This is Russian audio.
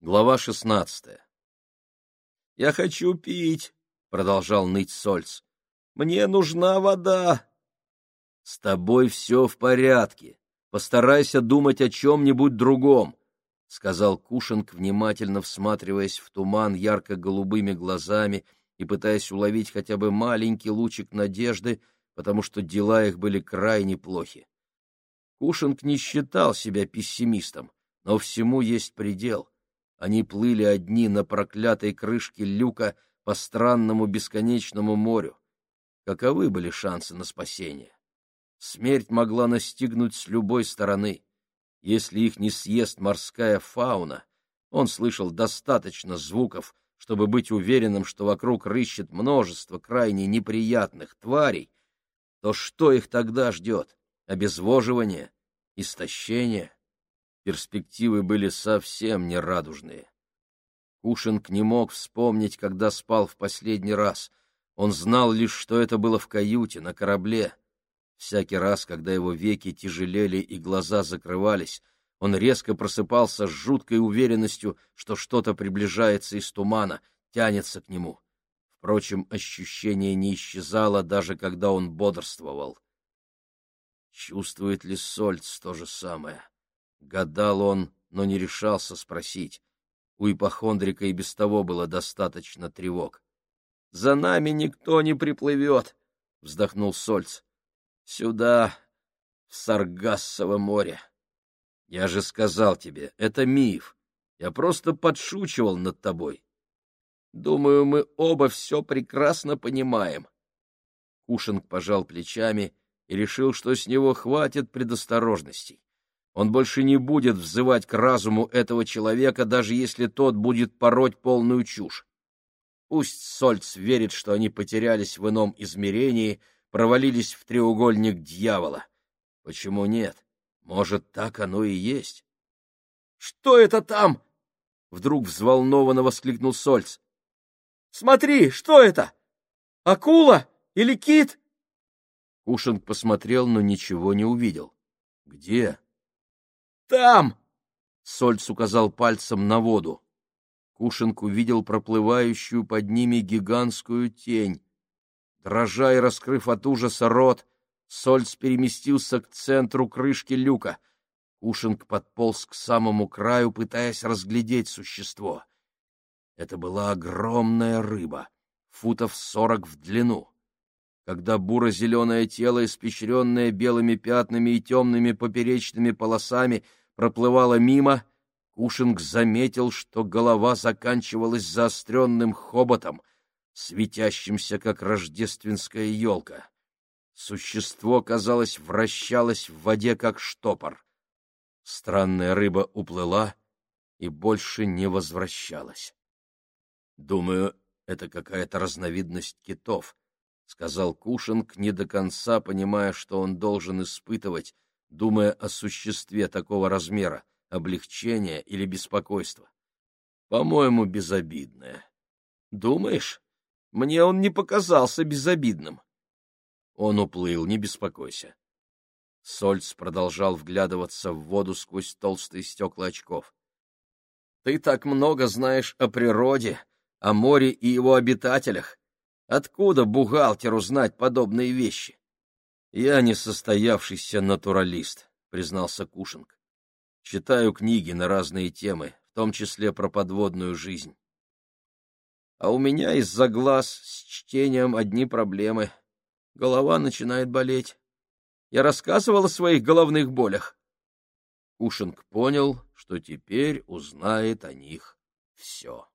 Глава шестнадцатая. «Я хочу пить», — продолжал ныть Сольц. «Мне нужна вода». «С тобой все в порядке. Постарайся думать о чем-нибудь другом», — сказал Кушинг, внимательно всматриваясь в туман ярко-голубыми глазами и пытаясь уловить хотя бы маленький лучик надежды, потому что дела их были крайне плохи. Кушинг не считал себя пессимистом, но всему есть предел. Они плыли одни на проклятой крышке люка по странному бесконечному морю. Каковы были шансы на спасение? Смерть могла настигнуть с любой стороны. Если их не съест морская фауна, он слышал достаточно звуков, чтобы быть уверенным, что вокруг рыщет множество крайне неприятных тварей, то что их тогда ждет? Обезвоживание? Истощение? Перспективы были совсем нерадужные. Кушинг не мог вспомнить, когда спал в последний раз. Он знал лишь, что это было в каюте, на корабле. Всякий раз, когда его веки тяжелели и глаза закрывались, он резко просыпался с жуткой уверенностью, что что-то приближается из тумана, тянется к нему. Впрочем, ощущение не исчезало, даже когда он бодрствовал. Чувствует ли Сольц то же самое? Гадал он, но не решался спросить. У ипохондрика и без того было достаточно тревог. — За нами никто не приплывет, — вздохнул Сольц. Сюда, в Саргассово море. Я же сказал тебе, это миф. Я просто подшучивал над тобой. Думаю, мы оба все прекрасно понимаем. Кушинг пожал плечами и решил, что с него хватит предосторожностей. Он больше не будет взывать к разуму этого человека, даже если тот будет пороть полную чушь. Пусть Сольц верит, что они потерялись в ином измерении — провалились в треугольник дьявола. Почему нет? Может, так оно и есть. — Что это там? — вдруг взволнованно воскликнул Сольц. — Смотри, что это? Акула или кит? Кушинг посмотрел, но ничего не увидел. — Где? — Там! — Сольц указал пальцем на воду. Кушинг увидел проплывающую под ними гигантскую тень. Дрожа и раскрыв от ужаса рот, Сольц переместился к центру крышки люка. Кушинг подполз к самому краю, пытаясь разглядеть существо. Это была огромная рыба, футов сорок в длину. Когда буро-зеленое тело, испещренное белыми пятнами и темными поперечными полосами, проплывало мимо, Кушинг заметил, что голова заканчивалась заостренным хоботом, светящимся, как рождественская елка. Существо, казалось, вращалось в воде, как штопор. Странная рыба уплыла и больше не возвращалась. — Думаю, это какая-то разновидность китов, — сказал Кушинг, не до конца понимая, что он должен испытывать, думая о существе такого размера, облегчения или беспокойства. — По-моему, безобидное. — Думаешь? Мне он не показался безобидным. Он уплыл, не беспокойся. Сольц продолжал вглядываться в воду сквозь толстые стекла очков. — Ты так много знаешь о природе, о море и его обитателях. Откуда бухгалтеру знать подобные вещи? — Я не состоявшийся натуралист, — признался Кушинг. — Читаю книги на разные темы, в том числе про подводную жизнь а у меня из-за глаз с чтением одни проблемы. Голова начинает болеть. Я рассказывал о своих головных болях. Кушинг понял, что теперь узнает о них все.